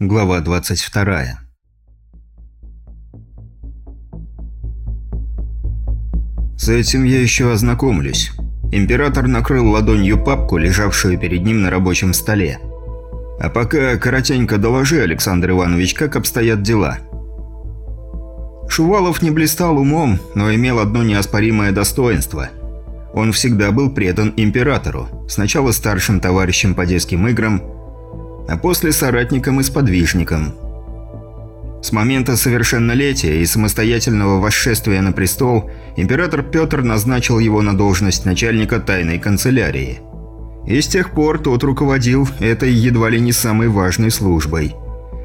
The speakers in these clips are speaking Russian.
Глава 22. С этим я еще ознакомлюсь. Император накрыл ладонью папку, лежавшую перед ним на рабочем столе. А пока коротенько доложи, Александр Иванович, как обстоят дела. Шувалов не блистал умом, но имел одно неоспоримое достоинство. Он всегда был предан императору, сначала старшим товарищем по детским играм, а после соратником и сподвижником. С момента совершеннолетия и самостоятельного восшествия на престол император Петр назначил его на должность начальника тайной канцелярии. И с тех пор тот руководил этой едва ли не самой важной службой.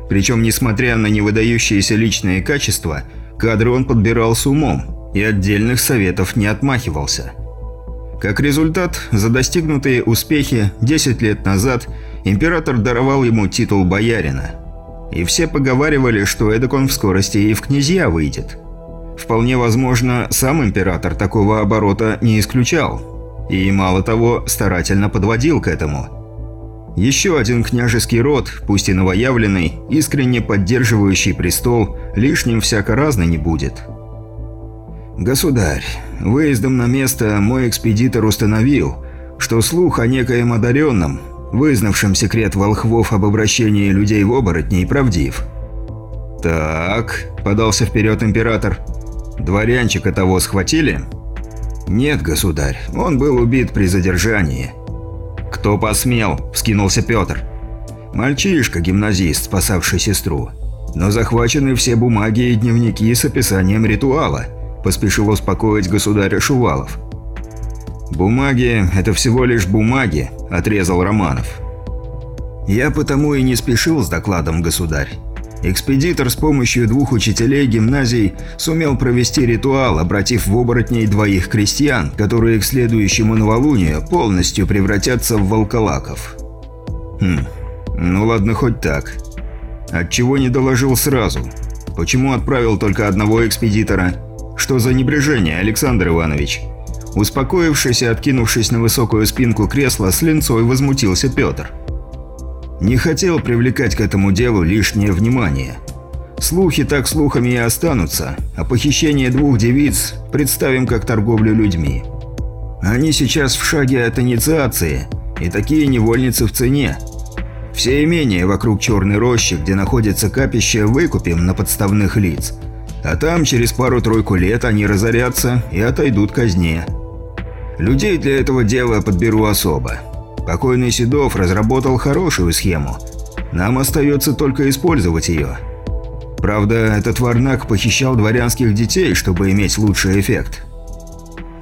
Причем, несмотря на невыдающиеся личные качества, кадры он подбирал с умом и отдельных советов не отмахивался – как результат, за достигнутые успехи 10 лет назад император даровал ему титул боярина. И все поговаривали, что эдак он в скорости и в князья выйдет. Вполне возможно, сам император такого оборота не исключал. И, мало того, старательно подводил к этому. Еще один княжеский род, пусть и новоявленный, искренне поддерживающий престол, лишним всяко разно не будет. «Государь, выездом на место мой экспедитор установил, что слух о некоем одаренном, вызнавшем секрет волхвов об обращении людей в оборотней, правдив». «Так», – подался вперед император, – «дворянчика того схватили?» «Нет, государь, он был убит при задержании». «Кто посмел?» – вскинулся Петр. «Мальчишка, гимназист, спасавший сестру. Но захвачены все бумаги и дневники с описанием ритуала» поспешил успокоить государя Шувалов. «Бумаги – это всего лишь бумаги», – отрезал Романов. «Я потому и не спешил с докладом, государь. Экспедитор с помощью двух учителей гимназий сумел провести ритуал, обратив в оборотней двоих крестьян, которые к следующему новолунию полностью превратятся в волколаков. Хм, ну ладно, хоть так. Отчего не доложил сразу? Почему отправил только одного экспедитора? «Что за небрежение, Александр Иванович?» Успокоившись и откинувшись на высокую спинку кресла, с линцой возмутился Петр. «Не хотел привлекать к этому делу лишнее внимание. Слухи так слухами и останутся, а похищение двух девиц представим как торговлю людьми. Они сейчас в шаге от инициации, и такие невольницы в цене. Все имения вокруг Черной рощи, где находится капище, выкупим на подставных лиц» А там через пару-тройку лет они разорятся и отойдут казне. Людей для этого дела подберу особо. Покойный Седов разработал хорошую схему. Нам остается только использовать ее. Правда, этот варнак похищал дворянских детей, чтобы иметь лучший эффект.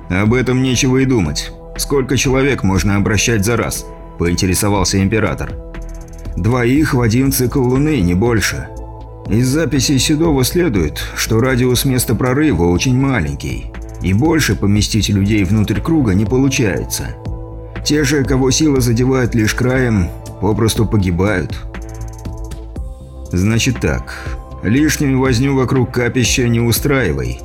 Об этом нечего и думать. Сколько человек можно обращать за раз? Поинтересовался император. Двоих в один цикл луны, не больше. Из записей Седова следует, что радиус места прорыва очень маленький, и больше поместить людей внутрь круга не получается. Те же, кого сила задевает лишь краем, попросту погибают. Значит так, лишнюю возню вокруг капища не устраивай.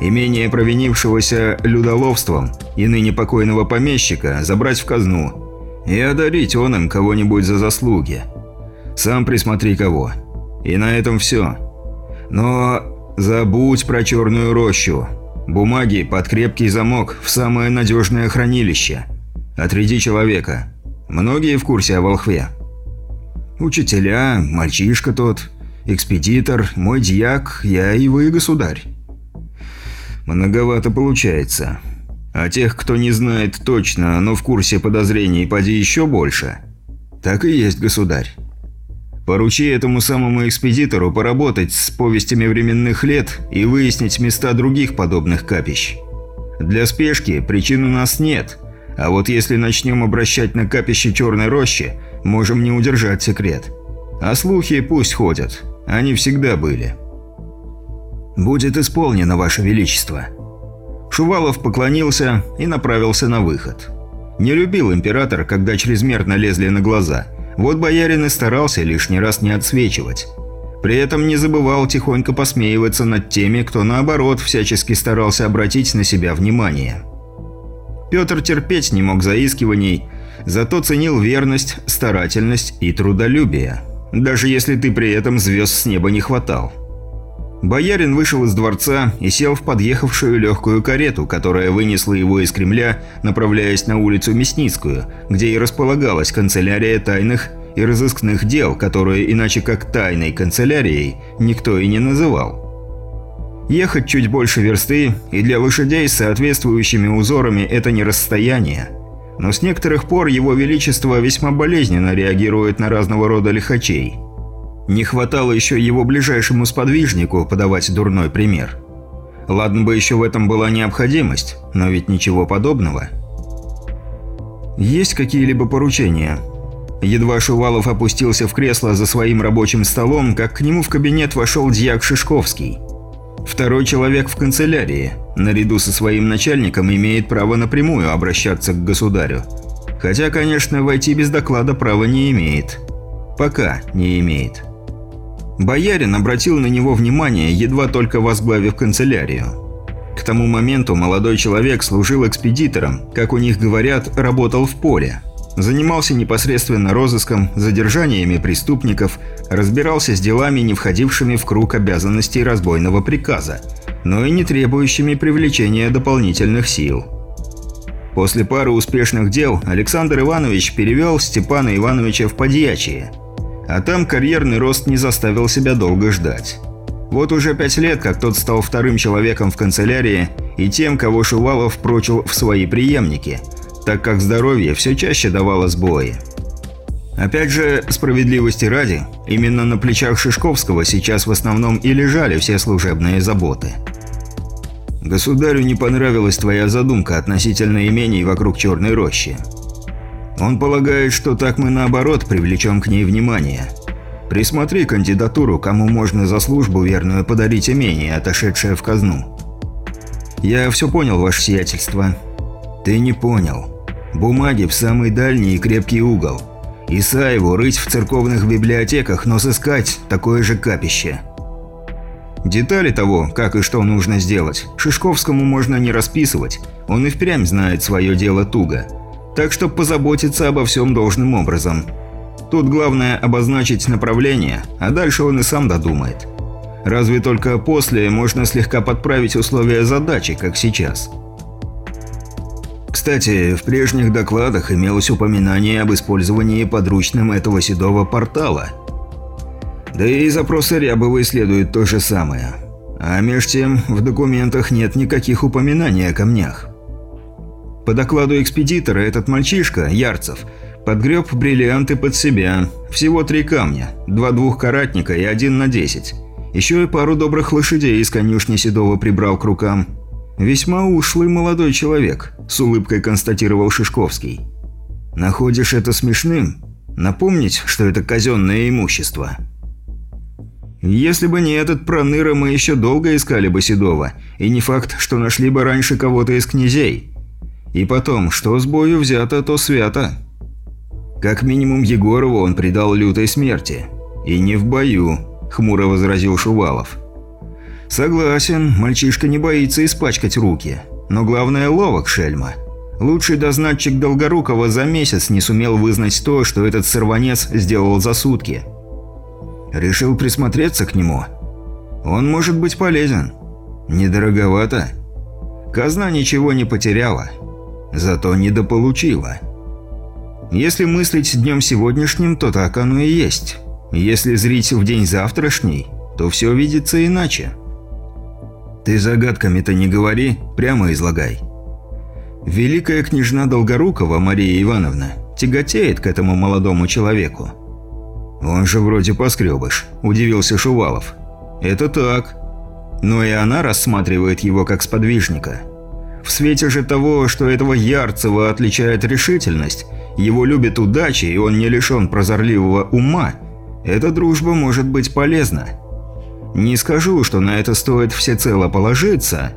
Имение провинившегося людоловством и ныне покойного помещика забрать в казну и одарить он им кого-нибудь за заслуги. Сам присмотри кого. И на этом все. Но забудь про черную рощу. Бумаги под крепкий замок в самое надежное хранилище. Отряди человека. Многие в курсе о волхве. Учителя, мальчишка тот, экспедитор, мой дьяк, я и вы, государь. Многовато получается. А тех, кто не знает точно, но в курсе подозрений, поди еще больше. Так и есть, государь. Поручи этому самому экспедитору поработать с повестями временных лет и выяснить места других подобных капищ. Для спешки причин у нас нет, а вот если начнем обращать на капище Черной Рощи, можем не удержать секрет. А слухи пусть ходят, они всегда были. «Будет исполнено, Ваше Величество». Шувалов поклонился и направился на выход. Не любил император, когда чрезмерно лезли на глаза – вот боярин и старался лишний раз не отсвечивать. При этом не забывал тихонько посмеиваться над теми, кто наоборот всячески старался обратить на себя внимание. Петр терпеть не мог заискиваний, зато ценил верность, старательность и трудолюбие. даже если ты при этом звезд с неба не хватал. Боярин вышел из дворца и сел в подъехавшую легкую карету, которая вынесла его из Кремля, направляясь на улицу Мясницкую, где и располагалась канцелярия тайных и разыскных дел, которую иначе как тайной канцелярией никто и не называл. Ехать чуть больше версты, и для лошадей с соответствующими узорами это не расстояние. Но с некоторых пор его величество весьма болезненно реагирует на разного рода лихачей – не хватало еще его ближайшему сподвижнику подавать дурной пример. Ладно бы еще в этом была необходимость, но ведь ничего подобного. Есть какие-либо поручения? Едва Шувалов опустился в кресло за своим рабочим столом, как к нему в кабинет вошел дьяк Шишковский. Второй человек в канцелярии, наряду со своим начальником, имеет право напрямую обращаться к государю. Хотя, конечно, войти без доклада права не имеет. Пока не имеет. Боярин обратил на него внимание, едва только возглавив канцелярию. К тому моменту молодой человек служил экспедитором, как у них говорят, работал в поле. Занимался непосредственно розыском, задержаниями преступников, разбирался с делами, не входившими в круг обязанностей разбойного приказа, но и не требующими привлечения дополнительных сил. После пары успешных дел Александр Иванович перевел Степана Ивановича в подьячие – а там карьерный рост не заставил себя долго ждать. Вот уже пять лет, как тот стал вторым человеком в канцелярии и тем, кого Шувалов прочил в свои преемники, так как здоровье все чаще давало сбои. Опять же, справедливости ради, именно на плечах Шишковского сейчас в основном и лежали все служебные заботы. «Государю не понравилась твоя задумка относительно имений вокруг Черной рощи», он полагает, что так мы наоборот привлечем к ней внимание. Присмотри кандидатуру, кому можно за службу верную подарить имение, отошедшее в казну. Я все понял, ваше сиятельство. Ты не понял. Бумаги в самый дальний и крепкий угол. Исаеву рыть в церковных библиотеках, но сыскать такое же капище. Детали того, как и что нужно сделать, Шишковскому можно не расписывать, он и впрямь знает свое дело туго – так что позаботиться обо всем должным образом. Тут главное обозначить направление, а дальше он и сам додумает. Разве только после можно слегка подправить условия задачи, как сейчас. Кстати, в прежних докладах имелось упоминание об использовании подручным этого седого портала. Да и запросы Рябовой следуют то же самое. А меж тем, в документах нет никаких упоминаний о камнях. По докладу экспедитора, этот мальчишка, Ярцев, подгреб бриллианты под себя. Всего три камня, два двухкаратника и один на десять. Еще и пару добрых лошадей из конюшни Седова прибрал к рукам. «Весьма ушлый молодой человек», – с улыбкой констатировал Шишковский. «Находишь это смешным? Напомнить, что это казенное имущество?» «Если бы не этот проныра, мы еще долго искали бы Седова, и не факт, что нашли бы раньше кого-то из князей. И потом, что с бою взято, то свято. Как минимум Егорову он предал лютой смерти. И не в бою, хмуро возразил Шувалов. Согласен, мальчишка не боится испачкать руки. Но главное ловок шельма. Лучший дознатчик Долгорукова за месяц не сумел вызнать то, что этот сорванец сделал за сутки. Решил присмотреться к нему. Он может быть полезен. Недороговато. Казна ничего не потеряла. Зато недополучила. Если мыслить днем сегодняшним, то так оно и есть. Если зрить в день завтрашний, то все видится иначе. Ты загадками-то не говори, прямо излагай. Великая княжна Долгорукова Мария Ивановна тяготеет к этому молодому человеку. Он же вроде поскребыш, удивился Шувалов. Это так. Но и она рассматривает его как сподвижника – в свете же того, что этого Ярцева отличает решительность, его любит удача и он не лишен прозорливого ума, эта дружба может быть полезна. Не скажу, что на это стоит всецело положиться,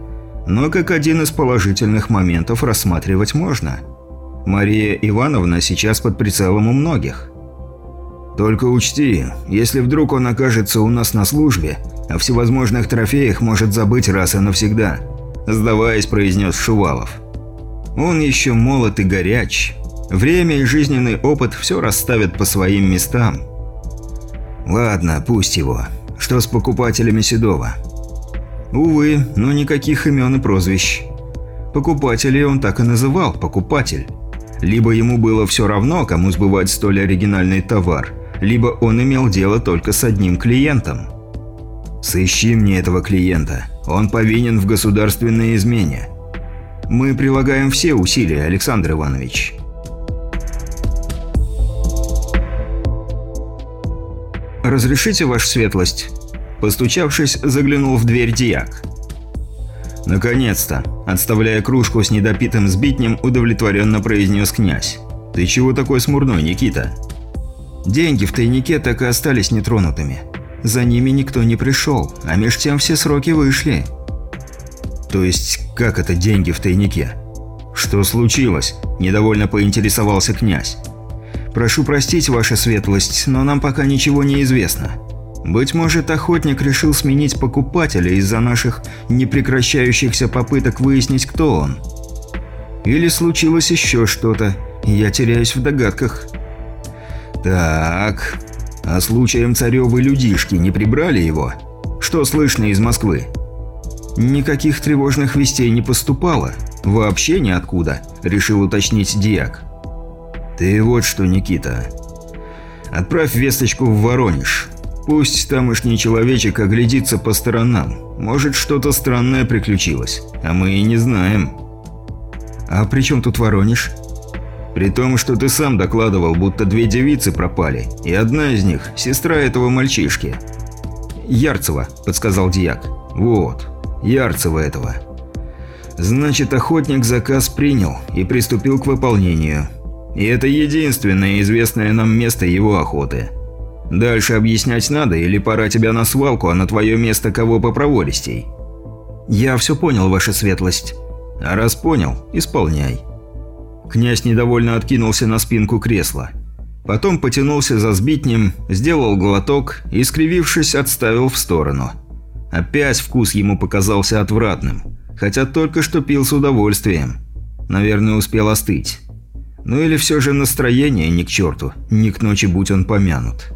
но как один из положительных моментов рассматривать можно. Мария Ивановна сейчас под прицелом у многих. Только учти, если вдруг он окажется у нас на службе, о всевозможных трофеях может забыть раз и навсегда –– сдаваясь, произнес Шувалов. «Он еще молод и горяч. Время и жизненный опыт все расставят по своим местам». Ладно, пусть его. Что с покупателями Седова? Увы, но никаких имен и прозвищ. Покупателей он так и называл – покупатель. Либо ему было все равно, кому сбывать столь оригинальный товар, либо он имел дело только с одним клиентом. «Сыщи мне этого клиента. Он повинен в государственной измене. Мы прилагаем все усилия, Александр Иванович». «Разрешите, ваша светлость?» Постучавшись, заглянул в дверь Диак. «Наконец-то!» – отставляя кружку с недопитым сбитнем, удовлетворенно произнес князь. «Ты чего такой смурной, Никита?» «Деньги в тайнике так и остались нетронутыми. За ними никто не пришел, а меж тем все сроки вышли». «То есть, как это деньги в тайнике?» «Что случилось?» – недовольно поинтересовался князь. «Прошу простить, ваша светлость, но нам пока ничего не известно. Быть может, охотник решил сменить покупателя из-за наших непрекращающихся попыток выяснить, кто он. Или случилось еще что-то, я теряюсь в догадках. Так, а случаем царевы людишки не прибрали его? Что слышно из Москвы? Никаких тревожных вестей не поступало. Вообще ниоткуда, решил уточнить Диак. Ты вот что, Никита. Отправь весточку в Воронеж. Пусть тамошний человечек оглядится по сторонам. Может, что-то странное приключилось, а мы и не знаем. А при чем тут Воронеж? При том, что ты сам докладывал, будто две девицы пропали, и одна из них – сестра этого мальчишки. «Ярцева», – подсказал Дьяк. «Вот, Ярцева этого». Значит, охотник заказ принял и приступил к выполнению. И это единственное известное нам место его охоты – Дальше объяснять надо, или пора тебя на свалку, а на твое место кого попровористей?» «Я все понял, ваша светлость». «А раз понял, исполняй». Князь недовольно откинулся на спинку кресла. Потом потянулся за сбитнем, сделал глоток и, скривившись, отставил в сторону. Опять вкус ему показался отвратным, хотя только что пил с удовольствием. Наверное, успел остыть. Ну или все же настроение ни к черту, ни к ночи будь он помянут.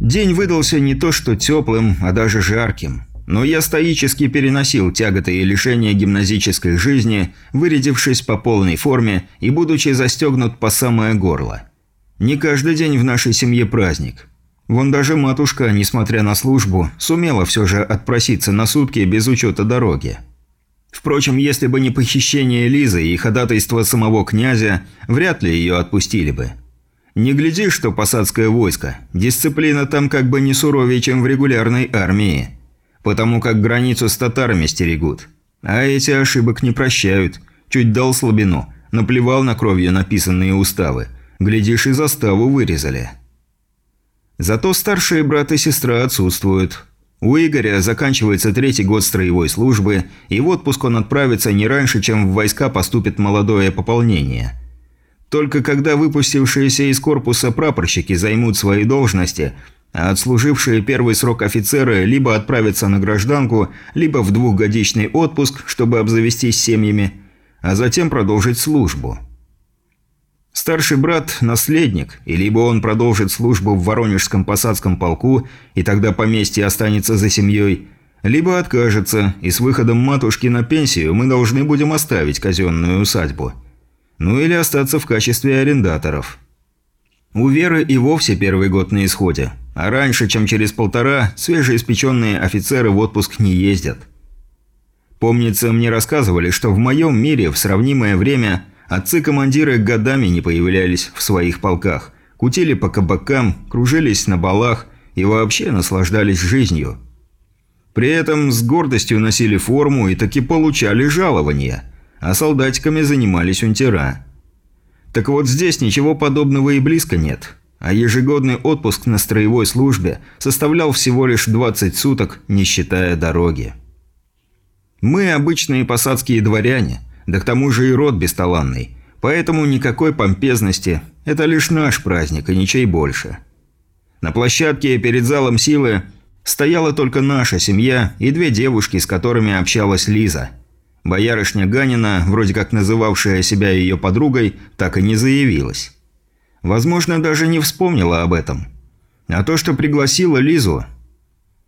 День выдался не то что теплым, а даже жарким. Но я стоически переносил тяготы и лишения гимназической жизни, вырядившись по полной форме и будучи застегнут по самое горло. Не каждый день в нашей семье праздник. Вон даже матушка, несмотря на службу, сумела все же отпроситься на сутки без учета дороги. Впрочем, если бы не похищение Лизы и ходатайство самого князя, вряд ли ее отпустили бы. Не гляди, что посадское войско. Дисциплина там как бы не суровее, чем в регулярной армии. Потому как границу с татарами стерегут. А эти ошибок не прощают. Чуть дал слабину, наплевал на кровью написанные уставы. Глядишь, и заставу вырезали. Зато старшие брат и сестра отсутствуют. У Игоря заканчивается третий год строевой службы, и в отпуск он отправится не раньше, чем в войска поступит молодое пополнение – только когда выпустившиеся из корпуса прапорщики займут свои должности, а отслужившие первый срок офицеры либо отправятся на гражданку, либо в двухгодичный отпуск, чтобы обзавестись семьями, а затем продолжить службу. Старший брат – наследник, и либо он продолжит службу в Воронежском посадском полку, и тогда поместье останется за семьей, либо откажется, и с выходом матушки на пенсию мы должны будем оставить казенную усадьбу – ну или остаться в качестве арендаторов. У Веры и вовсе первый год на исходе, а раньше, чем через полтора, свежеиспеченные офицеры в отпуск не ездят. Помнится, мне рассказывали, что в моем мире в сравнимое время отцы-командиры годами не появлялись в своих полках, кутили по кабакам, кружились на балах и вообще наслаждались жизнью. При этом с гордостью носили форму и таки получали жалования – а солдатиками занимались унтера. Так вот здесь ничего подобного и близко нет, а ежегодный отпуск на строевой службе составлял всего лишь 20 суток, не считая дороги. Мы обычные посадские дворяне, да к тому же и род бесталанный, поэтому никакой помпезности, это лишь наш праздник и ничей больше. На площадке перед залом силы стояла только наша семья и две девушки, с которыми общалась Лиза – Боярышня Ганина, вроде как называвшая себя ее подругой, так и не заявилась. Возможно, даже не вспомнила об этом. А то, что пригласила Лизу...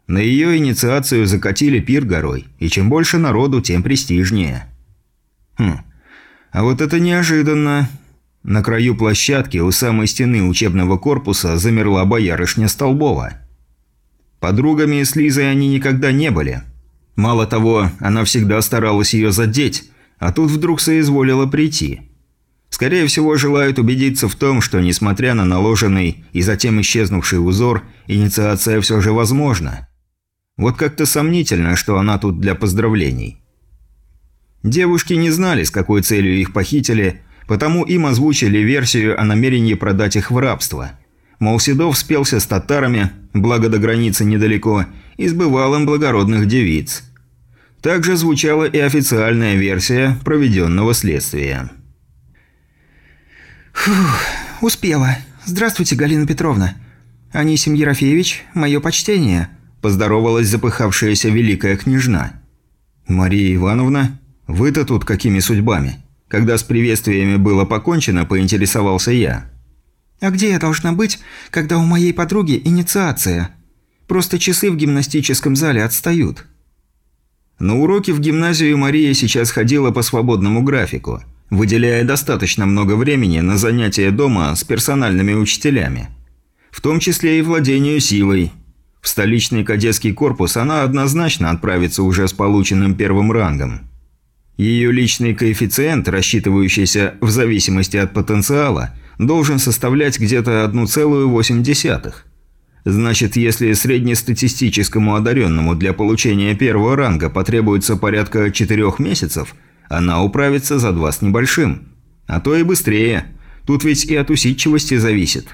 На ее инициацию закатили пир горой, и чем больше народу, тем престижнее. Хм, а вот это неожиданно. На краю площадки у самой стены учебного корпуса замерла боярышня Столбова. Подругами с Лизой они никогда не были. Мало того, она всегда старалась ее задеть, а тут вдруг соизволила прийти. Скорее всего, желают убедиться в том, что, несмотря на наложенный и затем исчезнувший узор, инициация все же возможна. Вот как-то сомнительно, что она тут для поздравлений. Девушки не знали, с какой целью их похитили, потому им озвучили версию о намерении продать их в рабство. Мол, Седов спелся с татарами, благо до границы недалеко, и с бывалым благородных девиц. Также звучала и официальная версия проведенного следствия. «Фух, успела. Здравствуйте, Галина Петровна. Анисим Ерофеевич, мое почтение», – поздоровалась запыхавшаяся великая княжна. «Мария Ивановна, вы-то тут какими судьбами?» Когда с приветствиями было покончено, поинтересовался я. «А где я должна быть, когда у моей подруги инициация? Просто часы в гимнастическом зале отстают». На уроки в гимназию Мария сейчас ходила по свободному графику, выделяя достаточно много времени на занятия дома с персональными учителями. В том числе и владению силой. В столичный кадетский корпус она однозначно отправится уже с полученным первым рангом. Ее личный коэффициент, рассчитывающийся в зависимости от потенциала, должен составлять где-то 1,8. Значит, если среднестатистическому одаренному для получения первого ранга потребуется порядка 4 месяцев, она управится за два с небольшим. А то и быстрее. Тут ведь и от усидчивости зависит.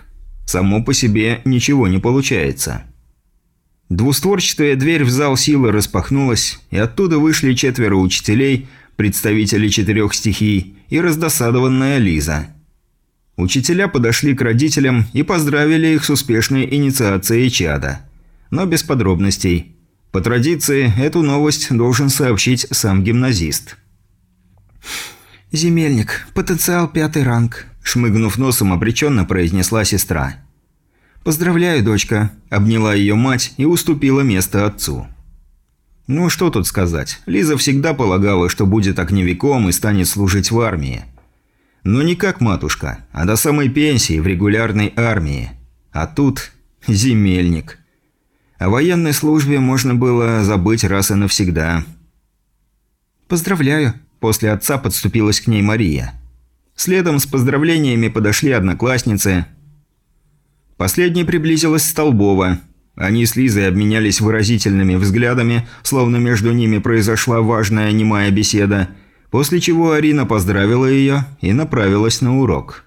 Само по себе ничего не получается. Двустворчатая дверь в зал силы распахнулась, и оттуда вышли четверо учителей – представители четырех стихий, и раздосадованная Лиза. Учителя подошли к родителям и поздравили их с успешной инициацией чада. Но без подробностей. По традиции, эту новость должен сообщить сам гимназист. «Земельник, потенциал пятый ранг», – шмыгнув носом, обреченно произнесла сестра. «Поздравляю, дочка», – обняла ее мать и уступила место отцу. Ну, что тут сказать. Лиза всегда полагала, что будет огневиком и станет служить в армии. Но не как матушка, а до самой пенсии в регулярной армии. А тут земельник. О военной службе можно было забыть раз и навсегда. «Поздравляю», – после отца подступилась к ней Мария. Следом с поздравлениями подошли одноклассницы. Последней приблизилась Столбова – они с Лизой обменялись выразительными взглядами, словно между ними произошла важная немая беседа, после чего Арина поздравила ее и направилась на урок.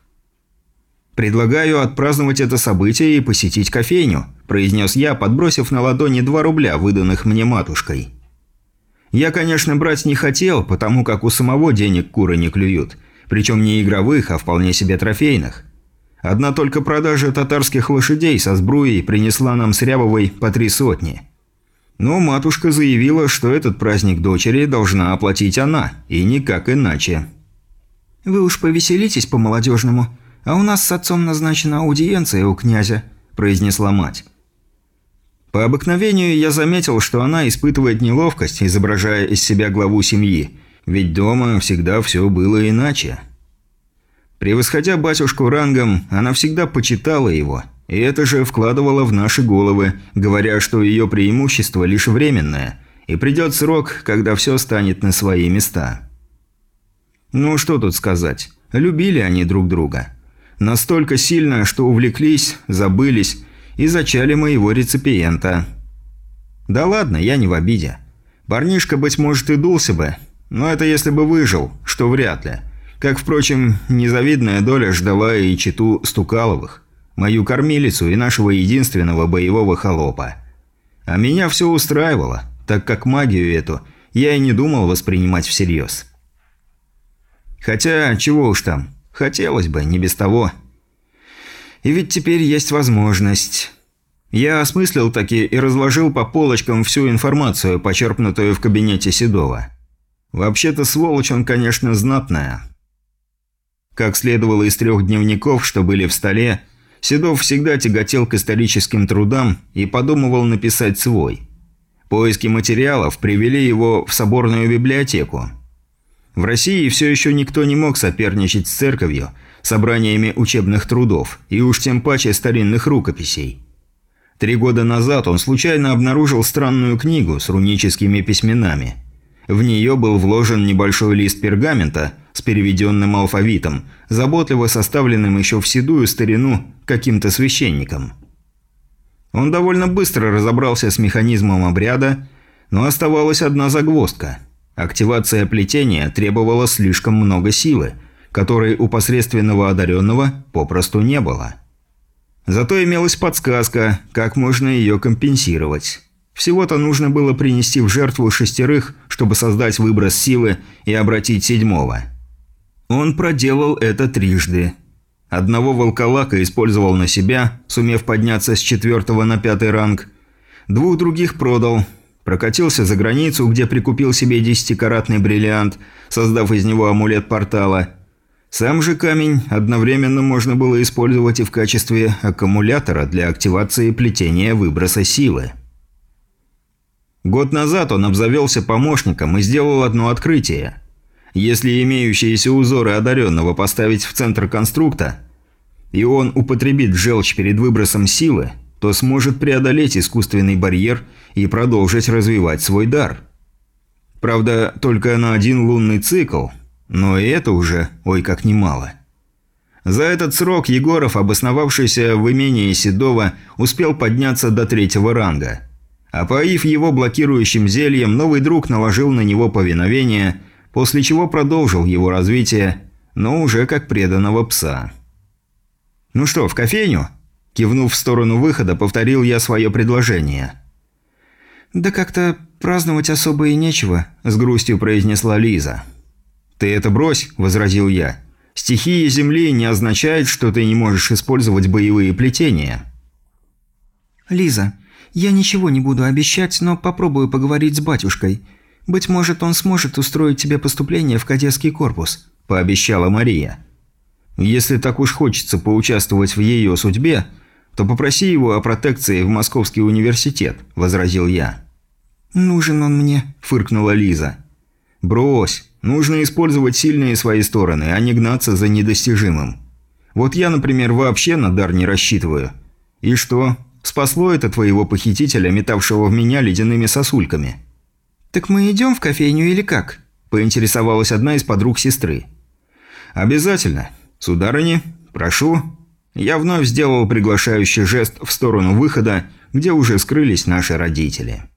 «Предлагаю отпраздновать это событие и посетить кофейню», – произнес я, подбросив на ладони 2 рубля, выданных мне матушкой. Я, конечно, брать не хотел, потому как у самого денег куры не клюют, причем не игровых, а вполне себе трофейных. Одна только продажа татарских лошадей со сбруей принесла нам с Рябовой по три сотни. Но матушка заявила, что этот праздник дочери должна оплатить она, и никак иначе. «Вы уж повеселитесь по-молодежному, а у нас с отцом назначена аудиенция у князя», – произнесла мать. По обыкновению я заметил, что она испытывает неловкость, изображая из себя главу семьи, ведь дома всегда все было иначе. Превосходя батюшку рангом, она всегда почитала его, и это же вкладывало в наши головы, говоря, что ее преимущество лишь временное, и придет срок, когда все станет на свои места. Ну что тут сказать, любили они друг друга. Настолько сильно, что увлеклись, забылись и зачали моего реципиента. Да ладно, я не в обиде. Парнишка, быть может, и дулся бы, но это если бы выжил, что вряд ли. Как, впрочем, незавидная доля ждала и читу Стукаловых, мою кормилицу и нашего единственного боевого холопа. А меня все устраивало, так как магию эту я и не думал воспринимать всерьез. Хотя, чего уж там, хотелось бы, не без того. И ведь теперь есть возможность. Я осмыслил таки и разложил по полочкам всю информацию, почерпнутую в кабинете Седова. Вообще-то сволочь он, конечно, знатная. Как следовало из трех дневников, что были в столе, Седов всегда тяготел к историческим трудам и подумывал написать свой. Поиски материалов привели его в соборную библиотеку. В России все еще никто не мог соперничать с церковью, собраниями учебных трудов и уж тем паче старинных рукописей. Три года назад он случайно обнаружил странную книгу с руническими письменами. В нее был вложен небольшой лист пергамента с переведенным алфавитом, заботливо составленным еще в седую старину каким-то священником. Он довольно быстро разобрался с механизмом обряда, но оставалась одна загвоздка. Активация плетения требовала слишком много силы, которой у посредственного одаренного попросту не было. Зато имелась подсказка, как можно ее компенсировать. Всего-то нужно было принести в жертву шестерых, чтобы создать выброс силы и обратить седьмого. Он проделал это трижды. Одного волколака использовал на себя, сумев подняться с четвертого на пятый ранг. Двух других продал. Прокатился за границу, где прикупил себе десятикаратный бриллиант, создав из него амулет портала – сам же камень одновременно можно было использовать и в качестве аккумулятора для активации плетения выброса силы. Год назад он обзавелся помощником и сделал одно открытие. Если имеющиеся узоры одаренного поставить в центр конструкта, и он употребит желчь перед выбросом силы, то сможет преодолеть искусственный барьер и продолжить развивать свой дар. Правда, только на один лунный цикл – но и это уже, ой, как немало. За этот срок Егоров, обосновавшийся в имении Седова, успел подняться до третьего ранга. Опоив его блокирующим зельем, новый друг наложил на него повиновение, после чего продолжил его развитие, но уже как преданного пса. «Ну что, в кофейню?» Кивнув в сторону выхода, повторил я свое предложение. «Да как-то праздновать особо и нечего», – с грустью произнесла Лиза. «Ты это брось», – возразил я. «Стихия Земли не означает, что ты не можешь использовать боевые плетения». «Лиза, я ничего не буду обещать, но попробую поговорить с батюшкой. Быть может, он сможет устроить тебе поступление в кадетский корпус», – пообещала Мария. «Если так уж хочется поучаствовать в ее судьбе, то попроси его о протекции в Московский университет», – возразил я. «Нужен он мне», – фыркнула Лиза. «Брось. Нужно использовать сильные свои стороны, а не гнаться за недостижимым. Вот я, например, вообще на дар не рассчитываю. И что? Спасло это твоего похитителя, метавшего в меня ледяными сосульками?» «Так мы идем в кофейню или как?» – поинтересовалась одна из подруг сестры. «Обязательно. Сударыни, прошу». Я вновь сделал приглашающий жест в сторону выхода, где уже скрылись наши родители.